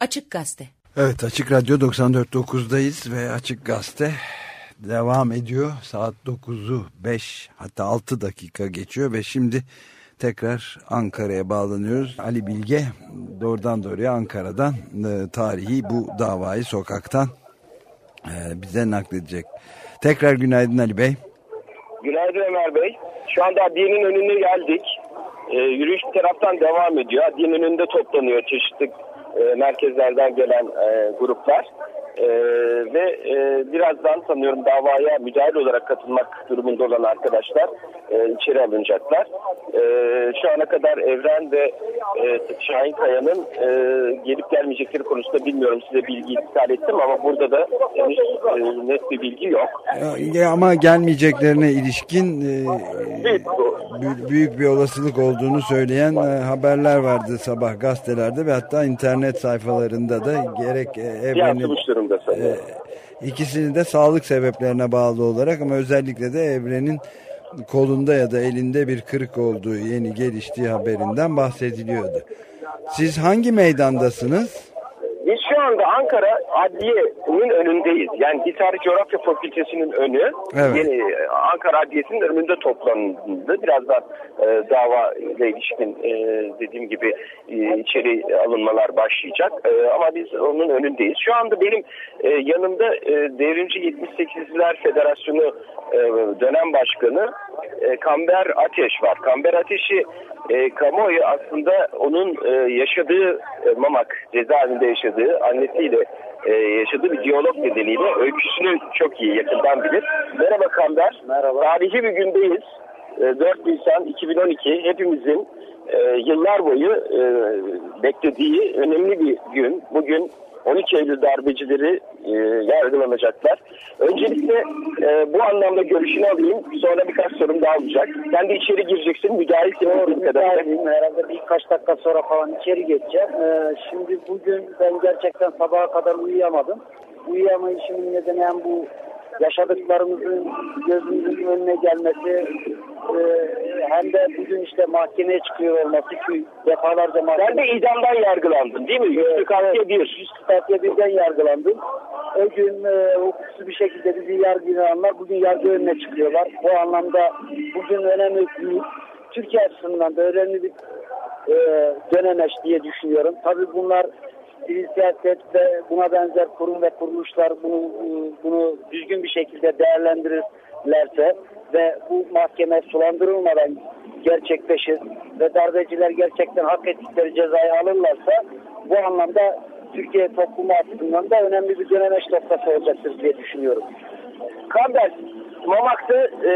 Açık Gazete. Evet Açık Radyo 94.9'dayız ve Açık Gazete devam ediyor. Saat 9'u 5 hatta 6 dakika geçiyor ve şimdi tekrar Ankara'ya bağlanıyoruz. Ali Bilge doğrudan doğruya Ankara'dan e, tarihi bu davayı sokaktan e, bize nakledecek. Tekrar günaydın Ali Bey. Günaydın Ömer Bey. Şu anda adliyenin önüne geldik. E, yürüyüş bir taraftan devam ediyor. Adliyenin önünde toplanıyor çeşitli e, merkezlerden gelen e, gruplar. E, ve e, birazdan sanıyorum davaya müdahale olarak katılmak durumunda olan arkadaşlar e, içeri alınacaklar. E, şu ana kadar Evren ve e, Şahin Kaya'nın e, gelip gelmeyecekleri konusunda bilmiyorum size bilgi iptal ettim ama burada da henüz e, net bir bilgi yok. Ya, ama gelmeyeceklerine ilişkin e, büyük, büyük bir olasılık olduğunu söyleyen e, haberler vardı sabah gazetelerde ve hatta internet sayfalarında da gerek e, Evren'in durumda sanıyorum. E, ikisini de sağlık sebeplerine bağlı olarak ama özellikle de Evren'in kolunda ya da elinde bir kırık olduğu yeni geliştiği haberinden bahsediliyordu. Siz hangi meydandasınız? Anda Ankara Adliye'nin önündeyiz. Yani Hisar Coğrafya Fakültesi'nin önü. Evet. Yeni e, Ankara Adliyesi'nin önünde toplanıldı. Birazdan e, dava ile ilişkin e, dediğim gibi e, içeri alınmalar başlayacak. E, ama biz onun önündeyiz. Şu anda benim e, yanımda e, Devrimci 78'ler Federasyonu e, dönem başkanı e, Kamber Ateş var. Kamber Ateş'i e, kamuoyu aslında onun e, yaşadığı e, Mamak cezaevinde yaşadığı annesiyle e, yaşadığı bir diyalog nedeniyle öyküsünü çok iyi yakından bilir. Merhaba Kamber. Merhaba. Tarihi bir gündeyiz. E, 4 Nisan 2012 hepimizin e, yıllar boyu e, beklediği önemli bir gün. Bugün 12 Eylül darbecileri e, yargılanacaklar. Öncelikle e, bu anlamda görüşünü alayım. Sonra birkaç sorum daha olacak. Sen de içeri gireceksin. Müdahilsin. Müdahilim. Herhalde birkaç dakika sonra falan içeri geçeceğim. Ee, şimdi bugün ben gerçekten sabaha kadar uyuyamadım. Uyuyamayışımın nedeni hem bu yaşadıklarımızın gözümüzün önüne gelmesi e, hem de bugün işte mahkemeye çıkıyor olması ki defalarca mahkeme... Sen de idamdan yargılandın değil mi? Yüzlük bir. Yüzlük birden yargılandım. O gün e, hukuksuz bir şekilde bizi yargılayanlar bugün yargı önüne çıkıyorlar. Bu anlamda bugün önemli büyük. Türkiye açısından da önemli bir e, dönemeç diye düşünüyorum. Tabii bunlar sivil siyaset ve buna benzer kurum ve kuruluşlar bunu bunu düzgün bir şekilde değerlendirirlerse ve bu mahkeme sulandırılmadan gerçekleşir ve darbeciler gerçekten hak ettikleri cezayı alırlarsa bu anlamda Türkiye toplumu açısından da önemli bir dönemeç noktası olacaktır diye düşünüyorum. Kamber, Mamak'ta e,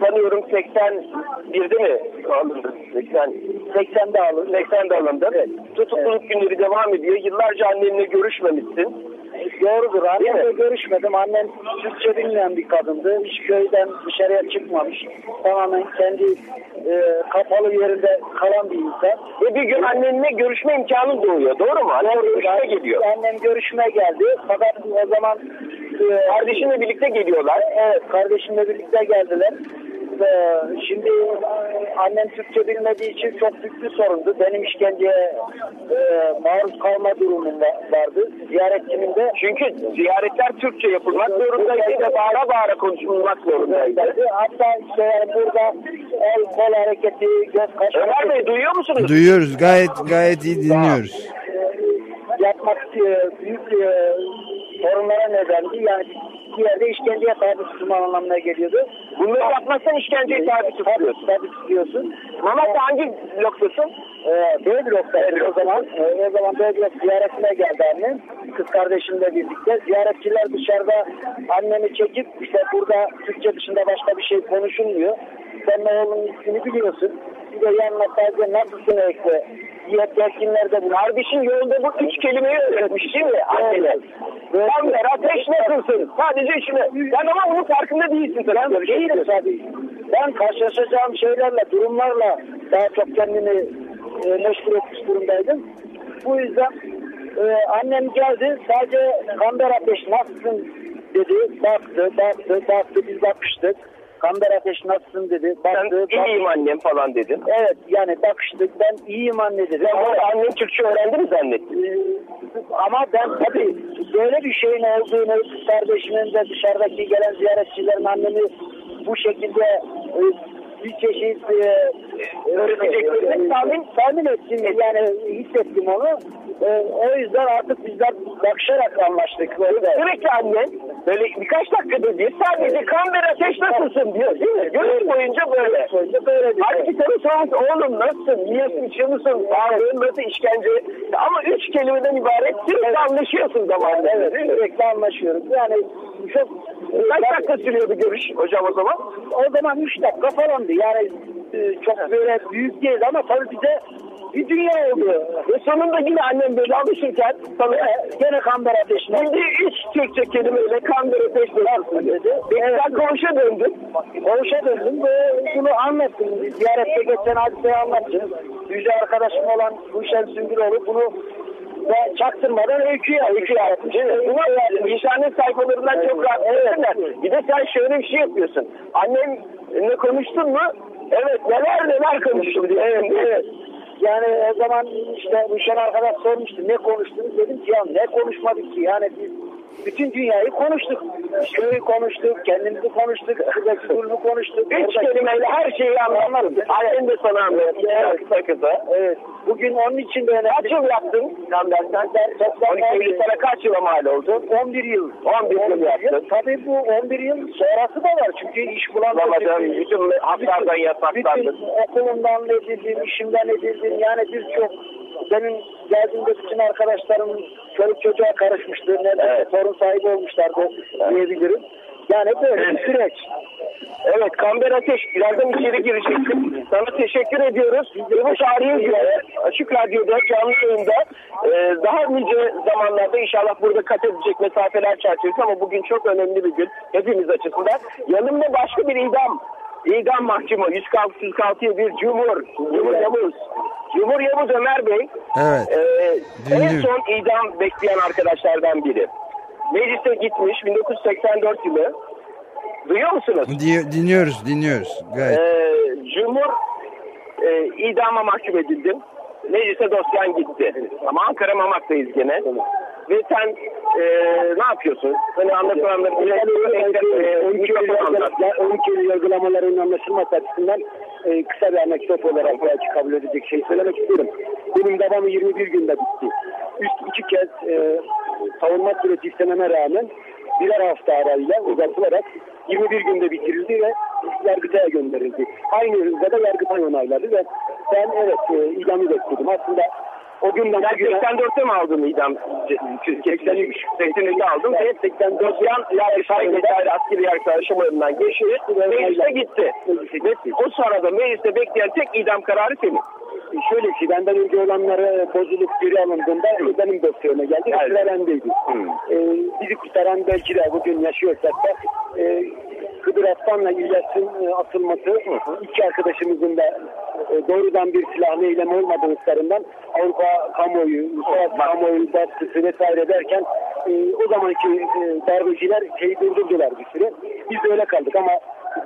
sanıyorum 81'de mi alındı? 80, 80'de alındı. 80'de alındı. Evet. Tutukluluk evet. günleri devam ediyor. Yıllarca annenle görüşmemişsin. Doğrudur. Annemle görüşmedim. Annem Türkçe bilmeyen bir kadındı. Hiç köyden dışarıya çıkmamış. Tamamen kendi e, kapalı yerinde kalan bir insan. Ve bir gün annenle görüşme imkanı doğuyor. Doğru mu? Annem görüşme geliyor. Annem görüşme geldi. Fakat o zaman kardeşimle birlikte geliyorlar. Evet kardeşimle birlikte geldiler. Şimdi annem Türkçe bilmediği için çok büyük bir sorundu. Benim işkenceye e, maruz kalma durumum vardı. Ziyaretçimin de. Çünkü ziyaretler Türkçe yapılmak zorundaydı ve bağıra bağıra konuşulmak zorundaydı. Hatta işte yani burada el kol hareketi, göz kaş Ömer Bey duyuyor musunuz? Duyuyoruz. Gayet gayet iyi dinliyoruz. Yapmak büyük e, sorunlara nedendi. Yani bir yerde işkenceye tabi tutulma anlamına geliyordu. Bunları yapmazsan işkenceye tabi tutuyorsun. Tabi tutuyorsun. Mamak'ta hangi bloktasın? Ee, B bloktaydı o zaman. Ee, o zaman B blok ziyaretine geldi annem. Kız kardeşimle birlikte. Ziyaretçiler dışarıda annemi çekip işte burada Türkçe dışında başka bir şey konuşulmuyor. Sen oğlunun ismini biliyorsun. De yanına sadece nasılsın ekle. Diye telkinlerde bunu. Kardeşin yolda bu üç kelimeyi öğretmiş değil mi? Annene. Evet. Kamber, ateş nasılsın? Sadece işine. Sen ama bunun farkında değilsin. Ben değilim tabii. Ben karşılaşacağım şeylerle, durumlarla daha çok kendimi e, meşgul etmiş durumdaydım. Bu yüzden e, annem geldi. Sadece Kamber ateş nasılsın dedi. Baktı, baktı, baktı. Biz bakıştık. Kamber Ateş nasılsın dedi. Baktı, Sen iyiyim annem falan dedin. Evet yani bakıştık ben iyiyim anne dedi. Sen orada annen Türkçe öğrendi mi zannettin? Ee, ama ben tabii böyle bir şeyin olduğunu kardeşimin de dışarıdaki gelen ziyaretçilerin annemi bu şekilde e, bir çeşit e, Öğreteceklerini tahmin, tahmin ettim yani hissettim onu. E, o yüzden artık bizler bakışarak anlaştık. Böyle. Sürekli annen böyle birkaç dakikada bir sadece kamber ateş nasılsın diyor değil mi? Görüş boyunca böyle. Halbuki tabii sormuş oğlum nasılsın? Yiyorsun, içiyor musun? Sağlığın nasıl işkence? Ama üç kelimeden ibaret sürekli anlaşıyorsun zamanında. Evet, sürekli anlaşıyoruz. Yani çok Kaç dakika sürüyordu görüş hocam o zaman? o zaman 3 dakika falandı. Yani çok böyle büyük değil ama tabii bize bir dünya oldu. Ve sonunda yine annem böyle alışırken sana Gene kamber ateşine. bildiği üç Türkçe kelimeyle kamber ateş nasılsın dedi. Ve sen koğuşa döndün. Koğuşa döndüm ve bunu anlattım. Ziyarette geçen hadiseyi anlattım. Yüce arkadaşım olan Gülşen Süngüroğlu bunu ve çaktırmadan öyküye öykü yapmış. Bunu vicdanın sayfalarından çok rahat evet. Bir de sen şöyle bir şey yapıyorsun. Annemle konuştun mu? Evet neler neler konuştum diyor. Evet, evet. Yani o zaman işte Gülşen arkadaş sormuştu ne konuştunuz dedim ki ya ne konuşmadık ki yani biz bütün dünyayı konuştuk. Köyü konuştuk, kendimizi konuştuk, buradaki durumu konuştuk. Üç kelimeyle her şeyi anlattık. Annem de sana anlattı. Evet. Kısa kısa. Evet. Bugün onun için de. Kaç yıl yaptın Kamber'den? Toplam 12 Eylül sana kaç yıla mal oldu? 11 yıl. 11 yıl yaptın. Tabii bu 11 yıl sonrası da var. Çünkü iş bulamadım. Bulamadın, bütün haklardan yasaklandın. Bütün okulumdan edildim, işimden edildim. Yani birçok benim geldiğimde bütün arkadaşlarım çocuk çocuğa karışmıştı. Neredeyse Evet. sorun sahibi olmuşlardı diyebilirim. Yani böyle bir süreç. Evet Kamber Ateş birazdan içeri gireceksin. Sana teşekkür ediyoruz. Bu tarihi göre Açık Radyo'da canlı yayında e, daha nice zamanlarda inşallah burada kat edecek mesafeler çerçevesi ama bugün çok önemli bir gün hepimiz açısından. Yanımda başka bir idam idam mahkumu 146 bir Cumhur Cumhur Yavuz Cumhur Yavuz Ömer Bey Evet. e, en son idam bekleyen arkadaşlardan biri. Meclise gitmiş 1984 yılı. Duyuyor musunuz? Di- dinliyoruz, dinliyoruz. Gayet. Ee, Cumhur e, idama mahkum edildin. Meclise dosyan gitti. Ama Ankara Mamak'tayız gene. Ve sen e, ne yapıyorsun? Hani anlatılanları bile e, 12 Eylül yargılamaların anlaşılması açısından e, kısa bir anekdot olarak belki kabul edecek şey söylemek istiyorum. Benim davamı 21 günde bitti. Üst iki kez e, savunma süreci istememe rağmen birer hafta arayla uzatılarak 21 günde bitirildi ve Yargıtay'a gönderildi. Aynı hızda da Yargıtay onayladı ve ben evet e, idamı bekledim. Aslında o günden Yani bugüne 84'te mi aldın idam? 83. 83'te aldın ve 84 yan yargıtay vesaire askeri yargıtay aşamalarından geçirip meclise gitti. O sırada mecliste bekleyen tek idam kararı senin. Şöyle ki benden önce olanları bozulup geri alındığında benim dosyama geldi. Geldi. Sıra bendeydi. Ee, bizi kurtaran belki de bugün yaşıyorsak da e, Kıdır Aslan'la İlyas'ın e, atılması iki arkadaşımızın da e, doğrudan bir silahlı eylem olmadığı ısrarından Avrupa kamuoyu, uluslararası kamuoyu baskısı vesaire derken e, o zamanki e, darbeciler şeyi durdurdular bir süre. Biz de öyle kaldık ama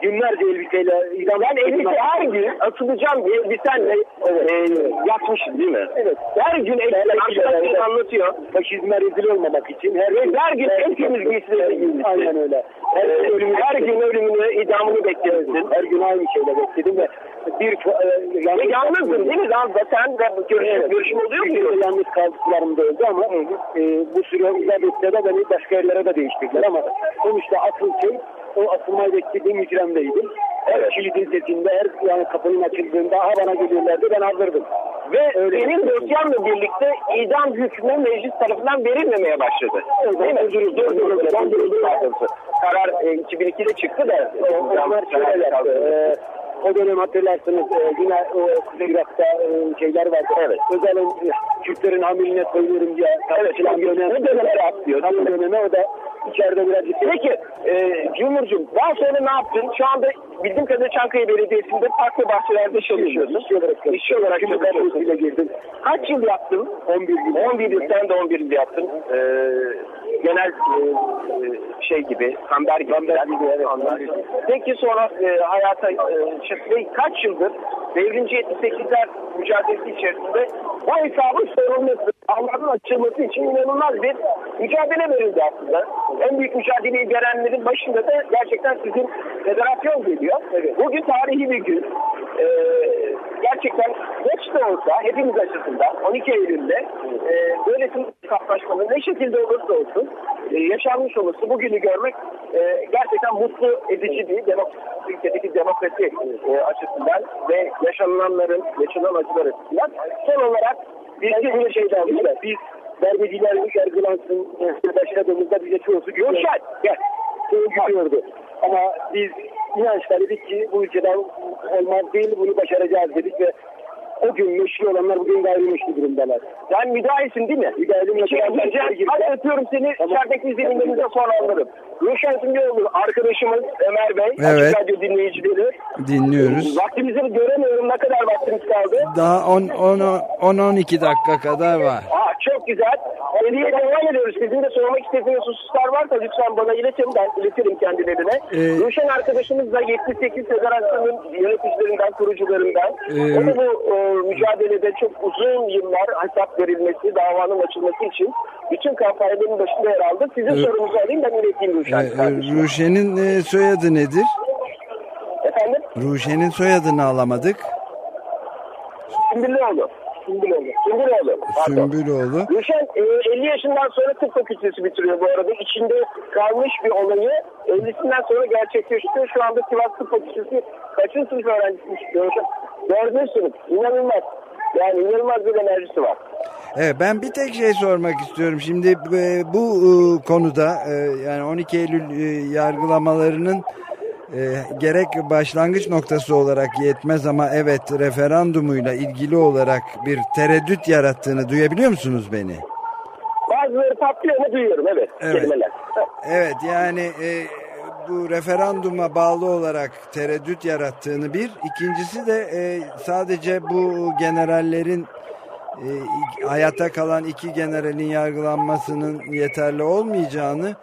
günlerce elbiseyle idam Ben elbise her gün atılacağım diye elbisenle e, yatmışım değil mi? Evet. Her gün elbisen arkadaşlar anlatıyor. faşizme rezil olmamak için her, Ve her gün en temiz giysileri giymişsin. Aynen öyle. Her, Ee, gün ölümünü her gün ölümünü, idamını bekliyorsun. her gün aynı şeyle bekledim ve bir e, yalnız, yalnızdın değil mi? Nazda sen de görüşüm, Evet. görüşüm oluyor mu? yalnız kaldıklarım da oldu ama e, bu süre uzat de beni başka yerlere de değiştirdiler ama sonuçta asıl şey o asılmayı beklediğim hücremdeydim. Her kilidin sesinde, her yani kapının açıldığında aha bana geliyorlardı ben hazırdım. Ve Öyle. senin dosyanla birlikte idam hükmü meclis tarafından verilmemeye başladı. Değil mi? Durduruldu. Durduruldu. Doğrusu. Karar e, 2002'de çıktı da. Onlar şöyle yaptı. E, o dönem hatırlarsınız e, yine o Kuzey Irak'ta e, şeyler vardı. Evet. Özel'in e, Kürtlerin hamiline koyuyorum diye tartışılan bir önem. O döneme atlıyor. Tam o döneme o da içeride birazcık Peki e, Cumhurcuğum daha sonra ne yaptın? Şu anda bildiğim kadarıyla Çankaya Belediyesi'nde farklı bahçelerde çalışıyorsun. İşçi olarak İşçi olarak çalışıyorsun. kadrosuyla girdim. Kaç yıl yaptın? 11 gün. 11 yıl sen de 11 yıl yaptın. Ee, genel e, şey gibi, kamber gibi. Kamber gibi evet. Peki sonra e, hayata e, kaç yıldır devrimci 78'ler mücadelesi içerisinde bu hesabın sorulması, Allah'ın açılması için inanılmaz bir mücadele verildi aslında. En büyük mücadeleyi verenlerin başında da gerçekten sizin federasyon geliyor. Evet. Bugün tarihi bir gün. Ee, gerçekten geç de olsa hepimiz açısından 12 Eylül'de e, böylesine kaplaşmanın ne şekilde olursa olsun e, yaşanmış olması bugünü görmek e, gerçekten mutlu edici bir demokrasi, ülkedeki demokrasi e, açısından ve yaşananların, yaşanan acılar açısından. Son olarak bir bir şey daha biz darbeciler yargılansın başladığımızda bize çoğusu Görüşen, gel. Gidiyordu. Ama biz inançla dedik ki bu ülkeden olmaz değil bunu başaracağız dedik ve o gün meşhur olanlar bugün gayrimeşru durumdalar. Sen müdahisin değil mi? Müdahilim. Şey, Hadi öpüyorum seni. Tamam. İçerideki izlenimlerimize sonra anlarım. Ruşen Simgeoğlu arkadaşımız Ömer Bey. Evet. Açık Radyo dinleyicileri. Dinliyoruz. Vaktimizi göremiyorum. Ne kadar vaktimiz kaldı? Daha 10-12 dakika kadar var. Aa, çok güzel. Hediye devam ediyoruz. Sizin de sormak istediğiniz hususlar varsa lütfen bana iletin. Ben iletirim kendilerine. Ee, Ruşen arkadaşımız da 78 Federasyon'un yöneticilerinden, kurucularından. Ee, o da bu e, mücadelede çok uzun yıllar hesap verilmesi, davanın açılması için bütün kampanyaların başında yer aldı. Sizin ee, sorunuzu alayım ben ileteyim Ruşen. E, Ruşen'in e, soyadı nedir? Efendim? Ruşen'in soyadını alamadık. Sümbüllüoğlu. Sümbüloğlu. Sümbüloğlu. Sümbüloğlu. Ruşen e, 50 yaşından sonra tıp fakültesi bitiriyor bu arada. İçinde kalmış bir olayı 50'sinden sonra gerçekleştiriyor. Şu anda Sivas Tıp Fakültesi kaçıncı sınıf öğrencisiymiş? Dördüncü sınıf. İnanılmaz. Yani inanılmaz bir enerjisi var. Evet ben bir tek şey sormak istiyorum. Şimdi e, bu e, konuda e, yani 12 Eylül yargılamalarının gerek başlangıç noktası olarak yetmez ama evet referandumuyla ilgili olarak bir tereddüt yarattığını duyabiliyor musunuz beni? Bazıları patlıyor ama duyuyorum evet, evet. kelimeler. Evet yani e, bu referanduma bağlı olarak tereddüt yarattığını bir. ikincisi de e, sadece bu generallerin e, hayatta kalan iki generalin yargılanmasının yeterli olmayacağını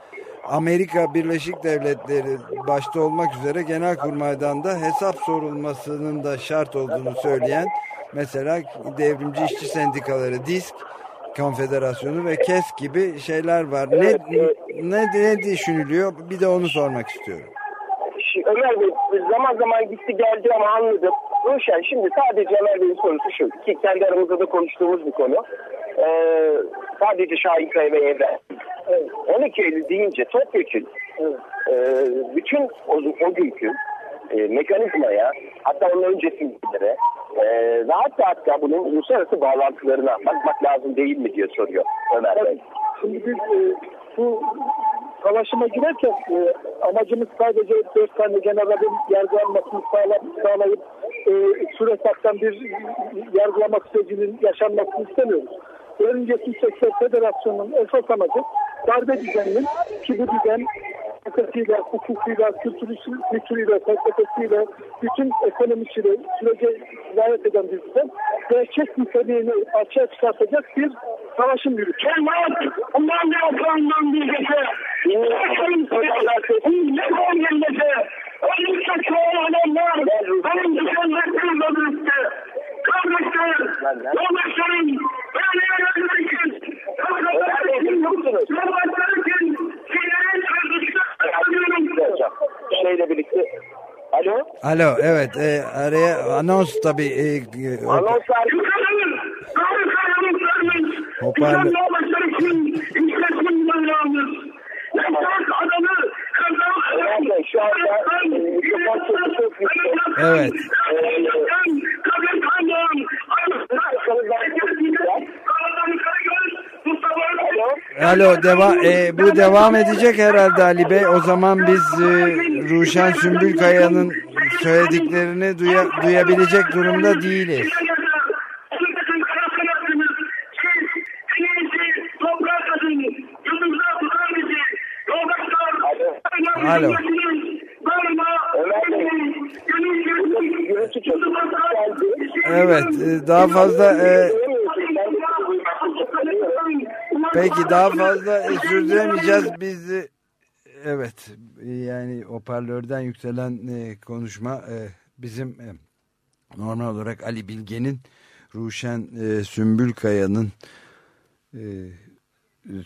Amerika Birleşik Devletleri başta olmak üzere Genelkurmay'dan da hesap sorulmasının da şart olduğunu söyleyen mesela Devrimci İşçi Sendikaları DİSK Konfederasyonu ve KES gibi şeyler var. Ne, ne, ne düşünülüyor? Bir de onu sormak istiyorum. Ömer Bey zaman zaman gitti geldi ama anladım. Ruşen şimdi sadece Ömer Bey'in sorusu şu ki kendi aramızda da konuştuğumuz bir konu. Ee, sadece Şahin Kaya ve Evren. Evet. 12 Eylül deyince topyekun evet. e, bütün o, o günkü e, mekanizmaya hatta onun öncesindekilere e, ve hatta hatta bunun uluslararası bağlantılarına bakmak lazım değil mi diye soruyor Ömer Bey. Şimdi biz e, bu savaşıma girerken e, amacımız sadece dört tane generalin yargılanmasını sağla, sağlayıp e, süresaktan bir yargılama sürecinin yaşanmasını istemiyoruz. Önceki Sektör Federasyonu'nun esas amacı darbe düzeninin ki bu düzen felsefesiyle, hukukuyla, kültürüyle, felsefesiyle, bütün ekonomisiyle sürece layık eden bir düzen. Gerçek niteliğini açığa çıkartacak bir savaşın yürütü. Kemal, ondan da yaprağından bir gece, Allah'ın ne olmayan gece, ölmüşse çoğu adamlar, benim düzenlerden de büyüktü. Kardeşler, yoldaşlarım, böyle yerlerine için, kardeşlerim için, yoldaşlarım için, şeylerin sözlükler, şeyle birlikte Alo? Alo evet e, araya anons tabi. E, e, Anonslar. Hoparlör. Şu anda mikrofon sesi çok yüksek. Evet. Alo, deva e, bu devam edecek herhalde Ali Bey. O zaman biz e, Ruşen Sümbülkaya'nın söylediklerini duya, duyabilecek durumda değiliz. Alo. Evet, e, daha fazla e, Peki daha fazla sürdüremeyeceğiz biz. Evet yani hoparlörden yükselen e, konuşma e, bizim e, normal olarak Ali Bilge'nin Ruşen Sümbülkaya'nın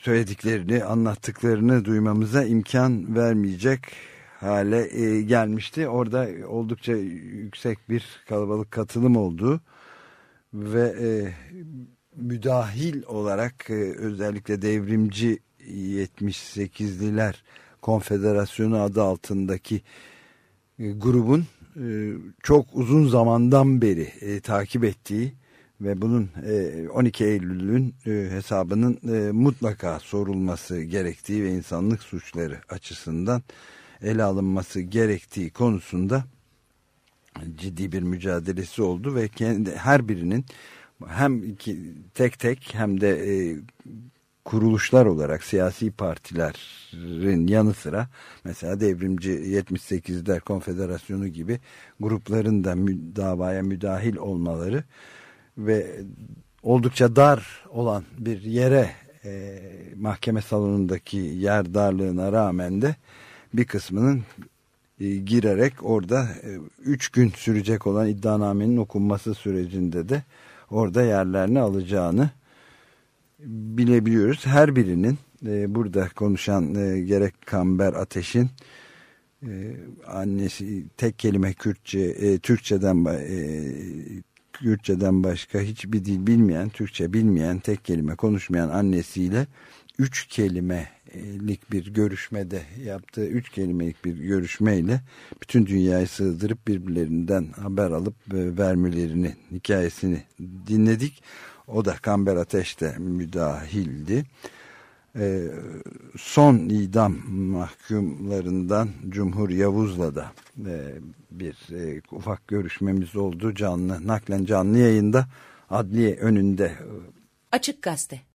söylediklerini anlattıklarını duymamıza imkan vermeyecek hale e, gelmişti. Orada oldukça yüksek bir kalabalık katılım oldu ve e, müdahil olarak e, özellikle devrimci 78'liler Konfederasyonu adı altındaki e, grubun e, çok uzun zamandan beri takip ettiği ve bunun 12 Eylül'ün hesabının mutlaka sorulması gerektiği ve insanlık suçları açısından ele alınması gerektiği konusunda ciddi bir mücadelesi oldu ve kendi her birinin hem iki, tek tek hem de kuruluşlar olarak siyasi partilerin yanı sıra mesela devrimci 78'ler konfederasyonu gibi grupların da mü, davaya müdahil olmaları ve oldukça dar olan bir yere e, mahkeme salonundaki yer darlığına rağmen de bir kısmının e, girerek orada e, üç gün sürecek olan iddianamenin okunması sürecinde de orada yerlerini alacağını bilebiliyoruz. Her birinin e, burada konuşan e, gerek Kamber Ateş'in e, annesi tek kelime Kürtçe, e, Türkçeden e, Kürtçeden başka hiçbir dil bilmeyen, Türkçe bilmeyen, tek kelime konuşmayan annesiyle üç kelimelik bir görüşmede yaptığı üç kelimelik bir görüşmeyle bütün dünyayı sığdırıp birbirlerinden haber alıp e, vermelerini, hikayesini dinledik. O da Kamber Ateş'te müdahildi. Ee, son idam mahkumlarından Cumhur Yavuz'la da e, bir e, ufak görüşmemiz oldu canlı naklen canlı yayında adliye önünde. Açık Gazete